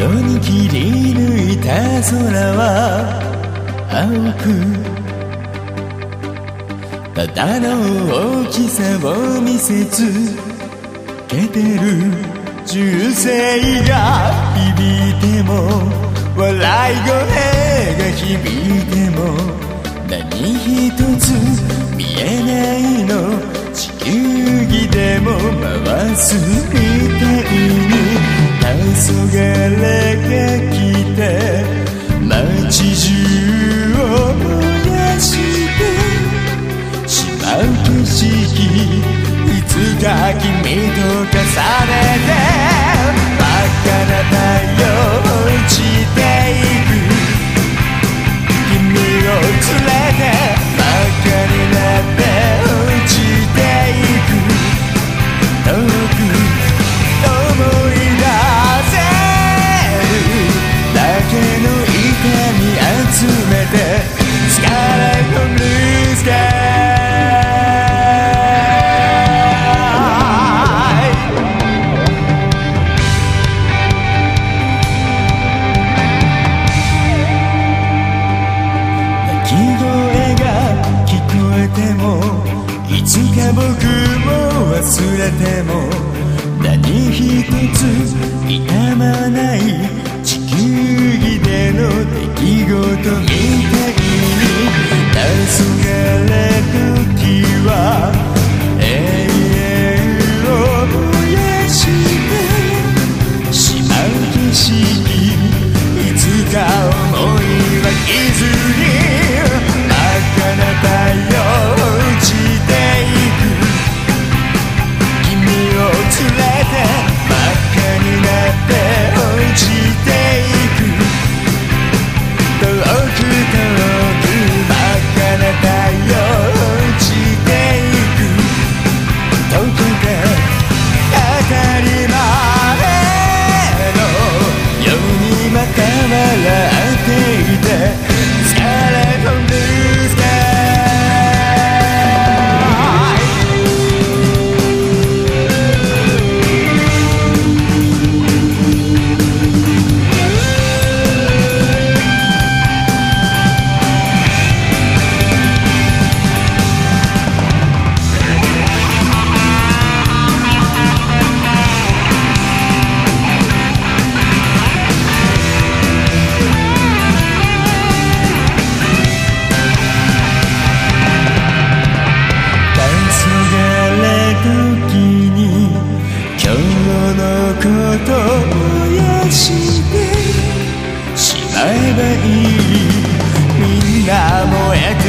どに切り抜いた空は青くただの大きさを見せつけてる銃声が響いても笑い声が響いても何一つ見えないの。地球儀でも回すみたいに黄昏が来て街中を燃やしてしまう景色いつか君と重ねて忘れても何一つ痛まない地球儀での出来事見て会えばいい。みんなも笑